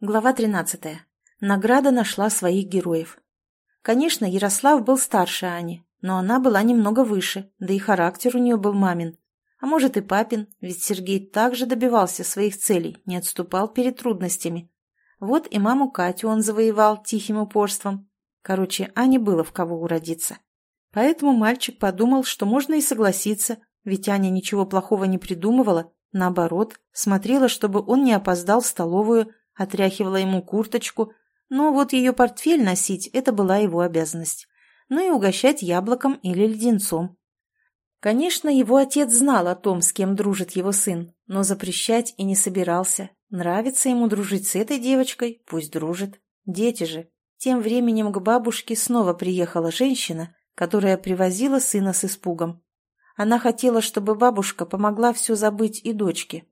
Глава 13. Награда нашла своих героев. Конечно, Ярослав был старше Ани, но она была немного выше, да и характер у нее был мамин. А может и папин, ведь Сергей также добивался своих целей, не отступал перед трудностями. Вот и маму Катю он завоевал тихим упорством. Короче, Ане было в кого уродиться. Поэтому мальчик подумал, что можно и согласиться, ведь Аня ничего плохого не придумывала, наоборот, смотрела, чтобы он не опоздал в столовую, отряхивала ему курточку, но вот ее портфель носить – это была его обязанность. Ну и угощать яблоком или леденцом. Конечно, его отец знал о том, с кем дружит его сын, но запрещать и не собирался. Нравится ему дружить с этой девочкой, пусть дружит. Дети же. Тем временем к бабушке снова приехала женщина, которая привозила сына с испугом. Она хотела, чтобы бабушка помогла все забыть и дочке.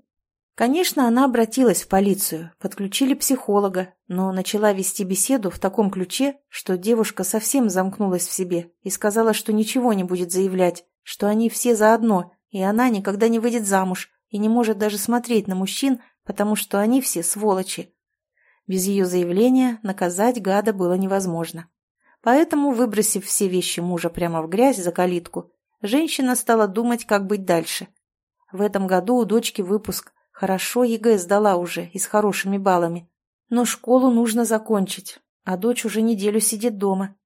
Конечно, она обратилась в полицию, подключили психолога, но начала вести беседу в таком ключе, что девушка совсем замкнулась в себе и сказала, что ничего не будет заявлять, что они все заодно, и она никогда не выйдет замуж и не может даже смотреть на мужчин, потому что они все сволочи. Без ее заявления наказать гада было невозможно. Поэтому, выбросив все вещи мужа прямо в грязь за калитку, женщина стала думать, как быть дальше. В этом году у дочки выпуск, Хорошо ЕГЭ сдала уже и с хорошими баллами. Но школу нужно закончить, а дочь уже неделю сидит дома.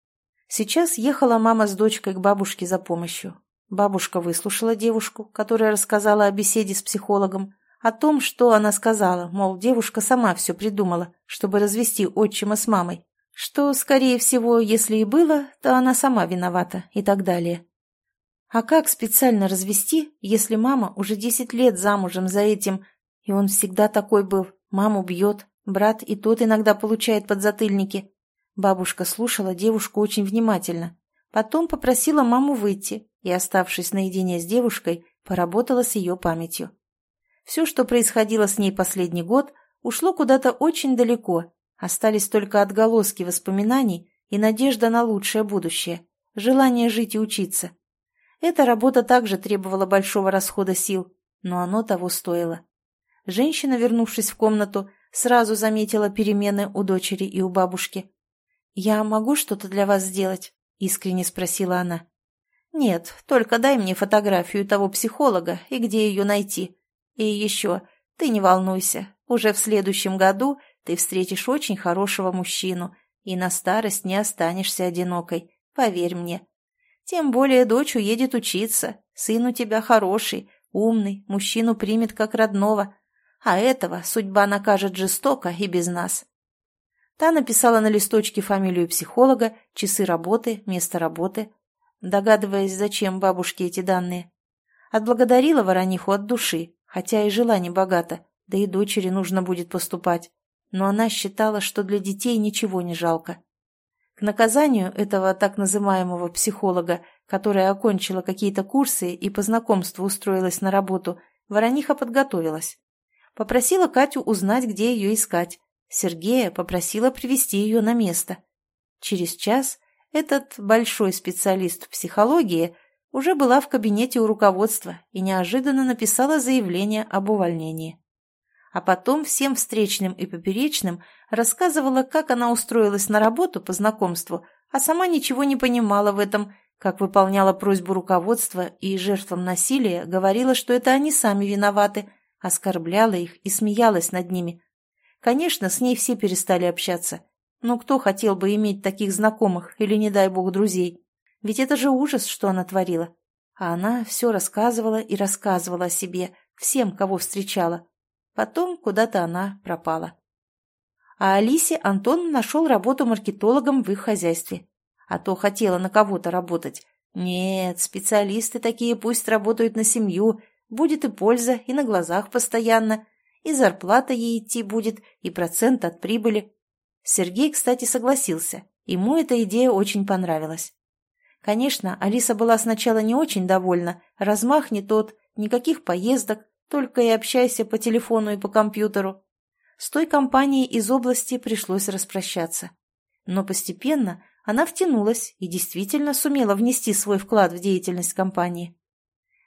Сейчас ехала мама с дочкой к бабушке за помощью. Бабушка выслушала девушку, которая рассказала о беседе с психологом, о том, что она сказала, мол, девушка сама все придумала, чтобы развести отчима с мамой, что, скорее всего, если и было, то она сама виновата и так далее. А как специально развести, если мама уже десять лет замужем за этим и он всегда такой был. Маму бьет, брат и тот иногда получает подзатыльники. Бабушка слушала девушку очень внимательно. Потом попросила маму выйти и, оставшись наедине с девушкой, поработала с ее памятью. Все, что происходило с ней последний год, ушло куда-то очень далеко. Остались только отголоски воспоминаний и надежда на лучшее будущее, желание жить и учиться. Эта работа также требовала большого расхода сил, но оно того стоило. Женщина, вернувшись в комнату, сразу заметила перемены у дочери и у бабушки. «Я могу что-то для вас сделать?» – искренне спросила она. «Нет, только дай мне фотографию того психолога и где ее найти. И еще, ты не волнуйся, уже в следующем году ты встретишь очень хорошего мужчину и на старость не останешься одинокой, поверь мне. Тем более дочь уедет учиться, сын у тебя хороший, умный, мужчину примет как родного, а этого судьба накажет жестоко и без нас. Та написала на листочке фамилию психолога, часы работы, место работы, догадываясь, зачем бабушке эти данные. Отблагодарила Ворониху от души, хотя и жила небогато, да и дочери нужно будет поступать. Но она считала, что для детей ничего не жалко. К наказанию этого так называемого психолога, которая окончила какие-то курсы и по знакомству устроилась на работу, Ворониха подготовилась. Попросила Катю узнать, где ее искать. Сергея попросила привести ее на место. Через час этот большой специалист в психологии уже была в кабинете у руководства и неожиданно написала заявление об увольнении. А потом всем встречным и поперечным рассказывала, как она устроилась на работу по знакомству, а сама ничего не понимала в этом, как выполняла просьбу руководства и жертвам насилия говорила, что это они сами виноваты – оскорбляла их и смеялась над ними. Конечно, с ней все перестали общаться. Но кто хотел бы иметь таких знакомых или, не дай бог, друзей? Ведь это же ужас, что она творила. А она все рассказывала и рассказывала о себе, всем, кого встречала. Потом куда-то она пропала. А Алисе Антон нашел работу маркетологом в их хозяйстве. А то хотела на кого-то работать. Нет, специалисты такие пусть работают на семью, Будет и польза, и на глазах постоянно, и зарплата ей идти будет, и процент от прибыли. Сергей, кстати, согласился. Ему эта идея очень понравилась. Конечно, Алиса была сначала не очень довольна, размах не тот, никаких поездок, только и общайся по телефону и по компьютеру. С той компанией из области пришлось распрощаться. Но постепенно она втянулась и действительно сумела внести свой вклад в деятельность компании.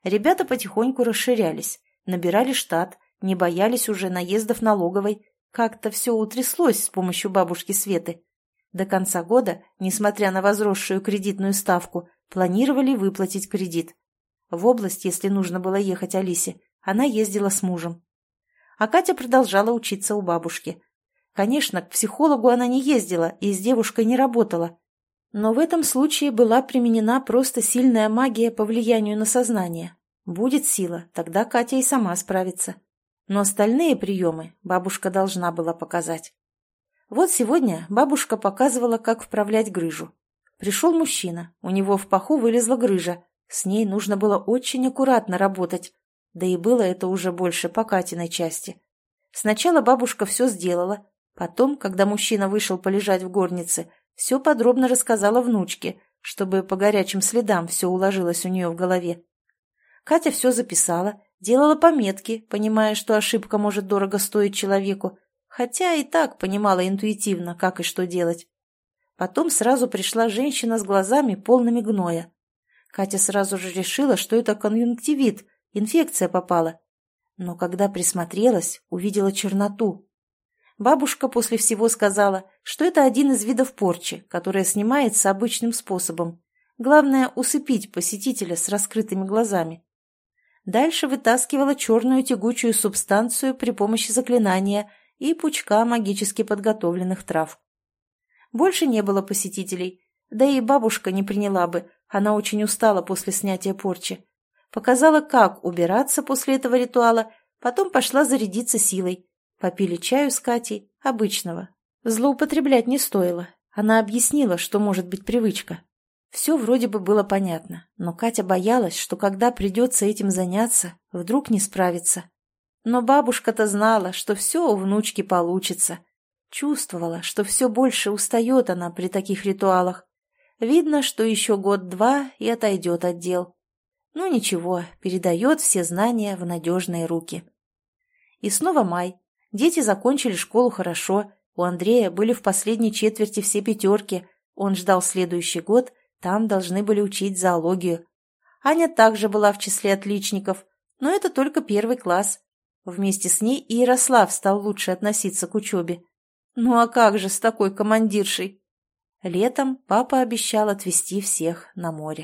Ребята потихоньку расширялись, набирали штат, не боялись уже наездов налоговой. Как-то все утряслось с помощью бабушки Светы. До конца года, несмотря на возросшую кредитную ставку, планировали выплатить кредит. В область, если нужно было ехать Алисе, она ездила с мужем. А Катя продолжала учиться у бабушки. Конечно, к психологу она не ездила и с девушкой не работала. Но в этом случае была применена просто сильная магия по влиянию на сознание. Будет сила, тогда Катя и сама справится. Но остальные приемы бабушка должна была показать. Вот сегодня бабушка показывала, как вправлять грыжу. Пришел мужчина, у него в паху вылезла грыжа. С ней нужно было очень аккуратно работать. Да и было это уже больше по Катиной части. Сначала бабушка все сделала, потом, когда мужчина вышел полежать в горнице, все подробно рассказала внучке, чтобы по горячим следам все уложилось у нее в голове. Катя все записала, делала пометки, понимая, что ошибка может дорого стоить человеку, хотя и так понимала интуитивно, как и что делать. Потом сразу пришла женщина с глазами полными гноя. Катя сразу же решила, что это конъюнктивит, инфекция попала. Но когда присмотрелась, увидела черноту. Бабушка после всего сказала, что это один из видов порчи, которая снимается обычным способом. Главное – усыпить посетителя с раскрытыми глазами. Дальше вытаскивала черную тягучую субстанцию при помощи заклинания и пучка магически подготовленных трав. Больше не было посетителей, да и бабушка не приняла бы, она очень устала после снятия порчи. Показала, как убираться после этого ритуала, потом пошла зарядиться силой. Попили чаю с Катей, обычного. Злоупотреблять не стоило. Она объяснила, что может быть привычка. Все вроде бы было понятно, но Катя боялась, что когда придется этим заняться, вдруг не справится. Но бабушка-то знала, что все у внучки получится. Чувствовала, что все больше устает она при таких ритуалах. Видно, что еще год-два и отойдет от дел. Ну ничего, передает все знания в надежные руки. И снова май. Дети закончили школу хорошо. У Андрея были в последней четверти все пятерки. Он ждал следующий год – там должны были учить зоологию. Аня также была в числе отличников, но это только первый класс. Вместе с ней и Ярослав стал лучше относиться к учебе. Ну а как же с такой командиршей? Летом папа обещал отвезти всех на море.